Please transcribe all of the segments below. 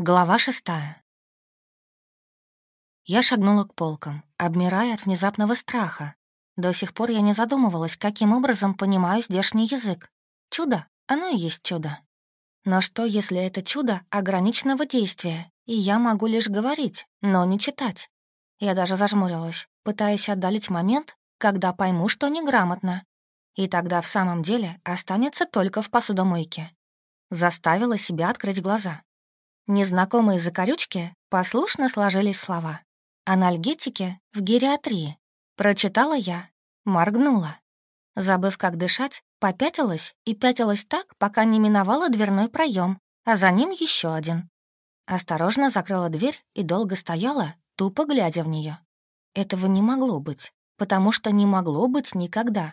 Глава шестая. Я шагнула к полкам, обмирая от внезапного страха. До сих пор я не задумывалась, каким образом понимаю здешний язык. Чудо, оно и есть чудо. Но что, если это чудо ограниченного действия, и я могу лишь говорить, но не читать? Я даже зажмурилась, пытаясь отдалить момент, когда пойму, что неграмотно. И тогда в самом деле останется только в посудомойке. Заставила себя открыть глаза. Незнакомые закорючки послушно сложились слова. «Анальгетики в гериатрии». Прочитала я, моргнула. Забыв, как дышать, попятилась и пятилась так, пока не миновала дверной проем, а за ним еще один. Осторожно закрыла дверь и долго стояла, тупо глядя в нее. Этого не могло быть, потому что не могло быть никогда.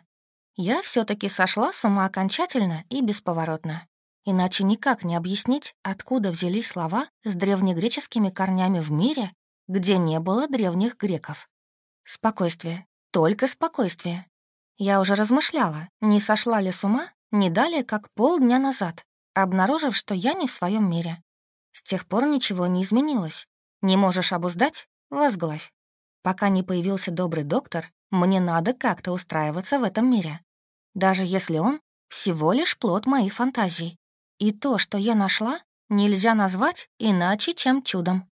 Я все таки сошла с ума окончательно и бесповоротно. Иначе никак не объяснить, откуда взялись слова с древнегреческими корнями в мире, где не было древних греков. Спокойствие, только спокойствие. Я уже размышляла, не сошла ли с ума не далее, как полдня назад, обнаружив, что я не в своем мире. С тех пор ничего не изменилось. Не можешь обуздать — возглавь. Пока не появился добрый доктор, мне надо как-то устраиваться в этом мире. Даже если он всего лишь плод моих фантазий. И то, что я нашла, нельзя назвать иначе, чем чудом.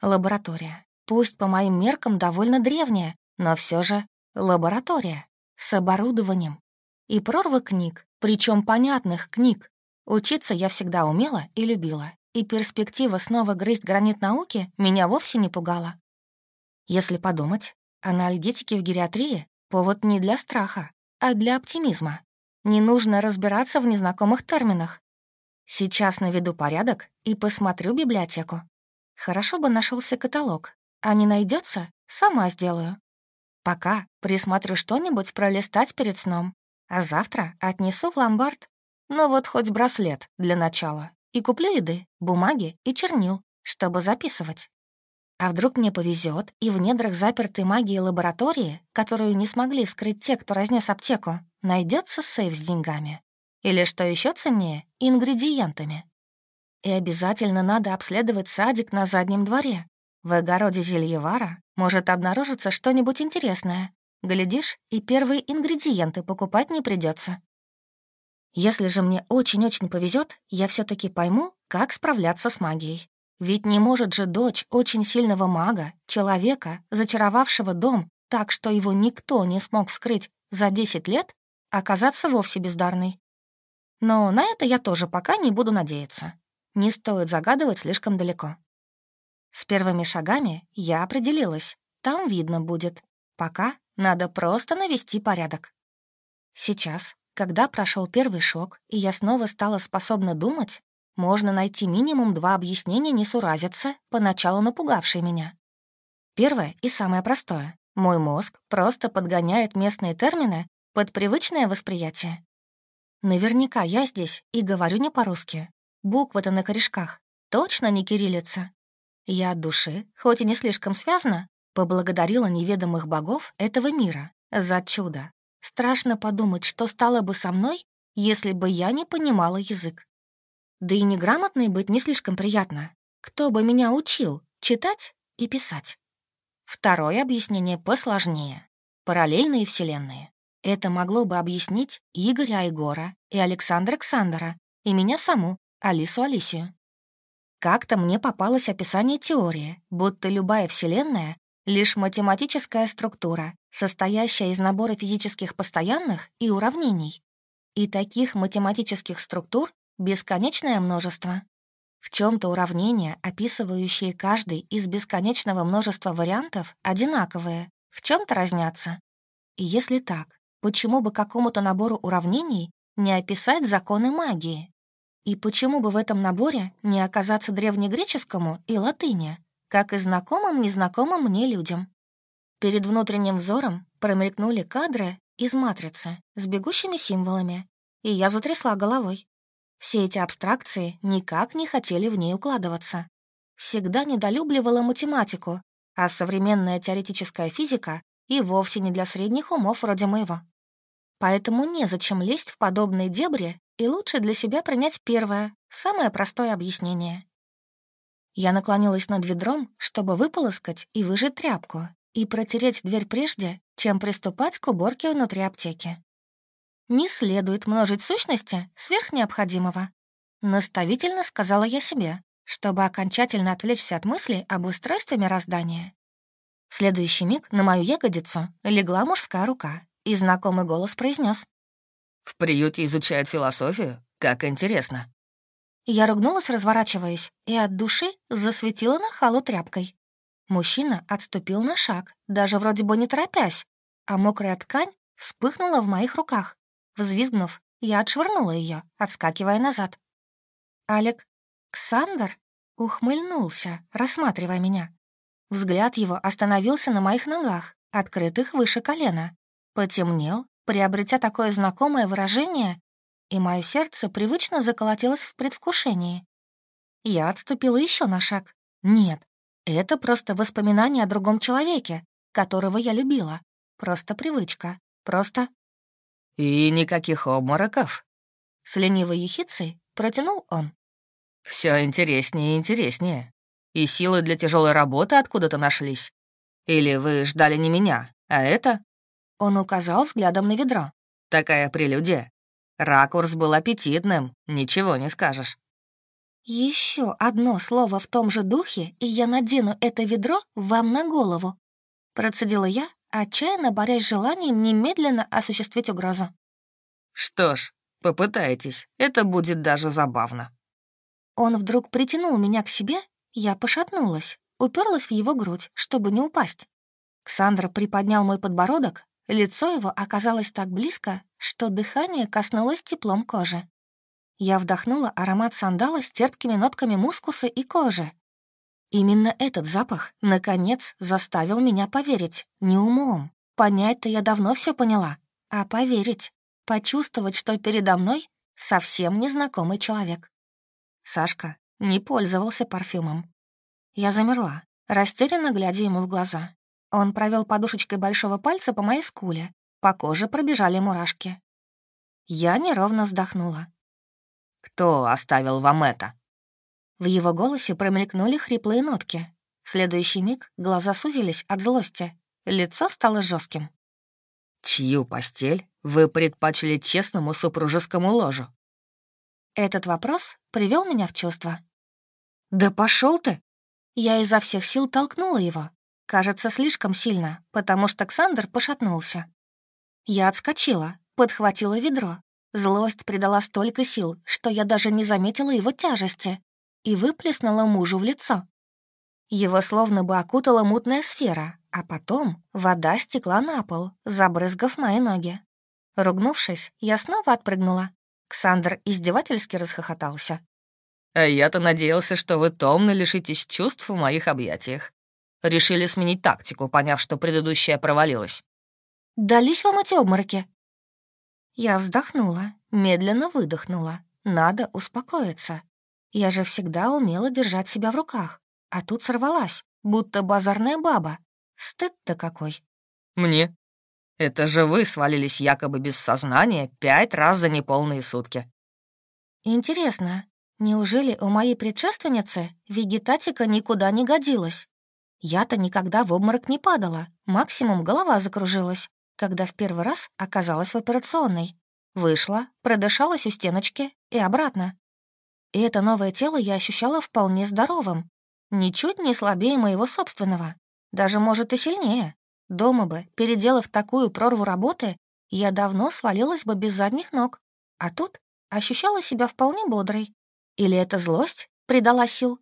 Лаборатория. Пусть по моим меркам довольно древняя, но все же лаборатория. С оборудованием. И прорва книг, причем понятных книг. Учиться я всегда умела и любила, и перспектива снова грызть гранит науки меня вовсе не пугала. Если подумать, анальгетики в гериатрии — повод не для страха, а для оптимизма. Не нужно разбираться в незнакомых терминах, Сейчас наведу порядок и посмотрю библиотеку. Хорошо бы нашелся каталог. А не найдется, сама сделаю. Пока присмотрю что-нибудь пролистать перед сном. А завтра отнесу в ломбард. Ну вот хоть браслет для начала. И куплю еды, бумаги и чернил, чтобы записывать. А вдруг мне повезет, и в недрах запертой магии лаборатории, которую не смогли вскрыть те, кто разнес аптеку, найдется сейф с деньгами или, что еще ценнее, ингредиентами. И обязательно надо обследовать садик на заднем дворе. В огороде Зельевара может обнаружиться что-нибудь интересное. Глядишь, и первые ингредиенты покупать не придется. Если же мне очень-очень повезет, я все таки пойму, как справляться с магией. Ведь не может же дочь очень сильного мага, человека, зачаровавшего дом так, что его никто не смог вскрыть за 10 лет, оказаться вовсе бездарной. Но на это я тоже пока не буду надеяться. Не стоит загадывать слишком далеко. С первыми шагами я определилась. Там видно будет. Пока надо просто навести порядок. Сейчас, когда прошел первый шок, и я снова стала способна думать, можно найти минимум два объяснения несуразица, поначалу напугавшей меня. Первое и самое простое. Мой мозг просто подгоняет местные термины под привычное восприятие. Наверняка я здесь и говорю не по-русски. Буквы-то на корешках. Точно не кириллица. Я от души, хоть и не слишком связно, поблагодарила неведомых богов этого мира за чудо. Страшно подумать, что стало бы со мной, если бы я не понимала язык. Да и неграмотной быть не слишком приятно. Кто бы меня учил читать и писать? Второе объяснение посложнее. Параллельные вселенные. Это могло бы объяснить Игоря Егора и Александра Александра, и меня саму, Алису Алисию. Как-то мне попалось описание теории, будто любая Вселенная — лишь математическая структура, состоящая из набора физических постоянных и уравнений. И таких математических структур бесконечное множество. В чем то уравнения, описывающие каждый из бесконечного множества вариантов, одинаковые, в чем то разнятся. И если так, почему бы какому-то набору уравнений не описать законы магии? И почему бы в этом наборе не оказаться древнегреческому и латыни, как и знакомым незнакомым мне людям? Перед внутренним взором промелькнули кадры из матрицы с бегущими символами, и я затрясла головой. Все эти абстракции никак не хотели в ней укладываться. Всегда недолюбливала математику, а современная теоретическая физика и вовсе не для средних умов вроде моего. Поэтому незачем лезть в подобные дебри, и лучше для себя принять первое, самое простое объяснение. Я наклонилась над ведром, чтобы выполоскать и выжать тряпку, и протереть дверь прежде, чем приступать к уборке внутри аптеки. «Не следует множить сущности сверх необходимого», наставительно сказала я себе, чтобы окончательно отвлечься от мыслей об устройстве мироздания. В следующий миг на мою ягодицу легла мужская рука, и знакомый голос произнес: «В приюте изучают философию? Как интересно!» Я ругнулась, разворачиваясь, и от души засветила на халу тряпкой. Мужчина отступил на шаг, даже вроде бы не торопясь, а мокрая ткань вспыхнула в моих руках. Взвизгнув, я отшвырнула ее, отскакивая назад. Алек Ксандр ухмыльнулся, рассматривая меня. Взгляд его остановился на моих ногах, открытых выше колена потемнел, приобретя такое знакомое выражение, и мое сердце привычно заколотилось в предвкушении. Я отступила еще на шаг. Нет, это просто воспоминание о другом человеке, которого я любила. Просто привычка. Просто... «И никаких обмороков», — с ленивой ехицей протянул он. Все интереснее и интереснее. И силы для тяжелой работы откуда-то нашлись. Или вы ждали не меня, а это?» Он указал взглядом на ведро. «Такая прелюдия. Ракурс был аппетитным, ничего не скажешь». Еще одно слово в том же духе, и я надену это ведро вам на голову», — процедила я, отчаянно борясь с желанием немедленно осуществить угрозу. «Что ж, попытайтесь, это будет даже забавно». Он вдруг притянул меня к себе, я пошатнулась, уперлась в его грудь, чтобы не упасть. Ксандра приподнял мой подбородок, Лицо его оказалось так близко, что дыхание коснулось теплом кожи. Я вдохнула аромат сандала с терпкими нотками мускуса и кожи. Именно этот запах, наконец, заставил меня поверить, не умом. Понять-то я давно все поняла, а поверить, почувствовать, что передо мной совсем незнакомый человек. Сашка не пользовался парфюмом. Я замерла, растерянно глядя ему в глаза. Он провел подушечкой большого пальца по моей скуле. По коже пробежали мурашки. Я неровно вздохнула. «Кто оставил вам это?» В его голосе промелькнули хриплые нотки. В следующий миг глаза сузились от злости. Лицо стало жестким. «Чью постель вы предпочли честному супружескому ложу?» Этот вопрос привел меня в чувство. «Да пошел ты!» Я изо всех сил толкнула его, Кажется, слишком сильно, потому что Ксандр пошатнулся. Я отскочила, подхватила ведро. Злость придала столько сил, что я даже не заметила его тяжести и выплеснула мужу в лицо. Его словно бы окутала мутная сфера, а потом вода стекла на пол, забрызгав мои ноги. Ругнувшись, я снова отпрыгнула. Ксандр издевательски расхохотался. А «Я-то надеялся, что вы томно лишитесь чувств в моих объятиях решили сменить тактику, поняв, что предыдущая провалилась. «Дались вам эти обмороки?» Я вздохнула, медленно выдохнула. Надо успокоиться. Я же всегда умела держать себя в руках, а тут сорвалась, будто базарная баба. Стыд-то какой. «Мне? Это же вы свалились якобы без сознания пять раз за неполные сутки». «Интересно, неужели у моей предшественницы вегетатика никуда не годилась?» Я-то никогда в обморок не падала. Максимум голова закружилась, когда в первый раз оказалась в операционной. Вышла, продышалась у стеночки и обратно. И это новое тело я ощущала вполне здоровым. Ничуть не слабее моего собственного. Даже, может, и сильнее. Дома бы, переделав такую прорву работы, я давно свалилась бы без задних ног. А тут ощущала себя вполне бодрой. Или эта злость придала сил?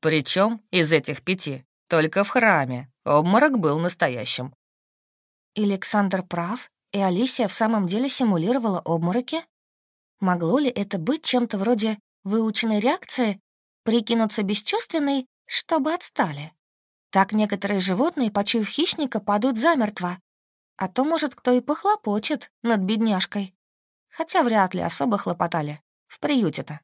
«Причем из этих пяти?» Только в храме. Обморок был настоящим». «Александр прав? И Алисия в самом деле симулировала обмороки? Могло ли это быть чем-то вроде выученной реакции, прикинуться бесчувственной, чтобы отстали?» Так некоторые животные, почуяв хищника, падают замертво. А то, может, кто и похлопочет над бедняжкой. Хотя вряд ли особо хлопотали. В приюте-то.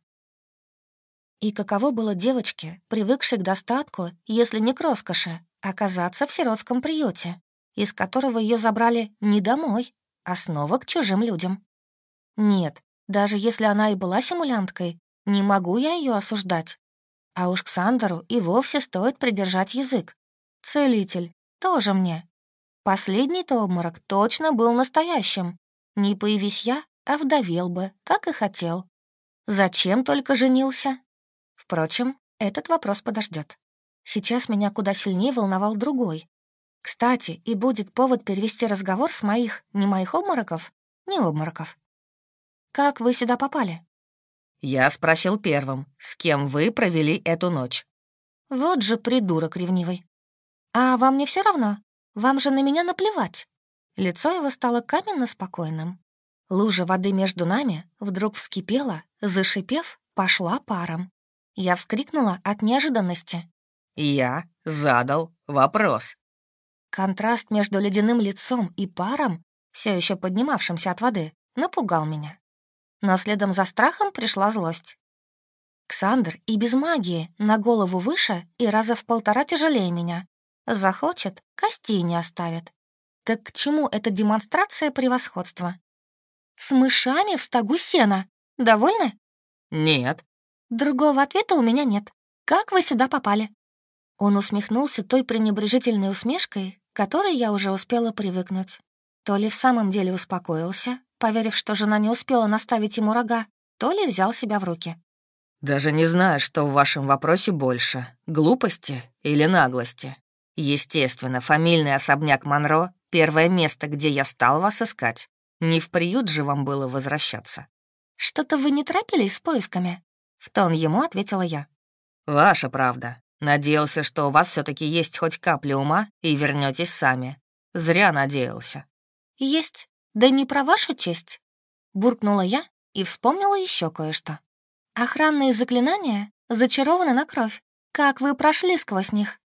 И каково было девочке, привыкшей к достатку, если не к роскоши, оказаться в сиротском приюте, из которого ее забрали не домой, а снова к чужим людям? Нет, даже если она и была симулянткой, не могу я ее осуждать. А уж к Сандеру и вовсе стоит придержать язык. Целитель, тоже мне. Последний-то обморок точно был настоящим. Не появись я, а овдовел бы, как и хотел. Зачем только женился? Впрочем, этот вопрос подождет. Сейчас меня куда сильнее волновал другой. Кстати, и будет повод перевести разговор с моих, не моих обмороков, не обмороков. Как вы сюда попали? Я спросил первым, с кем вы провели эту ночь. Вот же придурок ревнивый. А вам не все равно? Вам же на меня наплевать. Лицо его стало каменно спокойным. Лужа воды между нами вдруг вскипела, зашипев, пошла паром. Я вскрикнула от неожиданности. «Я задал вопрос». Контраст между ледяным лицом и паром, все еще поднимавшимся от воды, напугал меня. Но следом за страхом пришла злость. Ксандр и без магии, на голову выше и раза в полтора тяжелее меня. Захочет, костей не оставит. Так к чему эта демонстрация превосходства? С мышами в стогу сена. Довольны? Нет, Другого ответа у меня нет. Как вы сюда попали?» Он усмехнулся той пренебрежительной усмешкой, которой я уже успела привыкнуть. То ли в самом деле успокоился, поверив, что жена не успела наставить ему рога, то ли взял себя в руки. «Даже не знаю, что в вашем вопросе больше — глупости или наглости. Естественно, фамильный особняк Монро — первое место, где я стал вас искать. Не в приют же вам было возвращаться». «Что-то вы не торопились с поисками?» В тон ему ответила я. «Ваша правда. Надеялся, что у вас все таки есть хоть капля ума, и вернетесь сами. Зря надеялся». «Есть. Да не про вашу честь». Буркнула я и вспомнила еще кое-что. «Охранные заклинания зачарованы на кровь. Как вы прошли сквозь них?»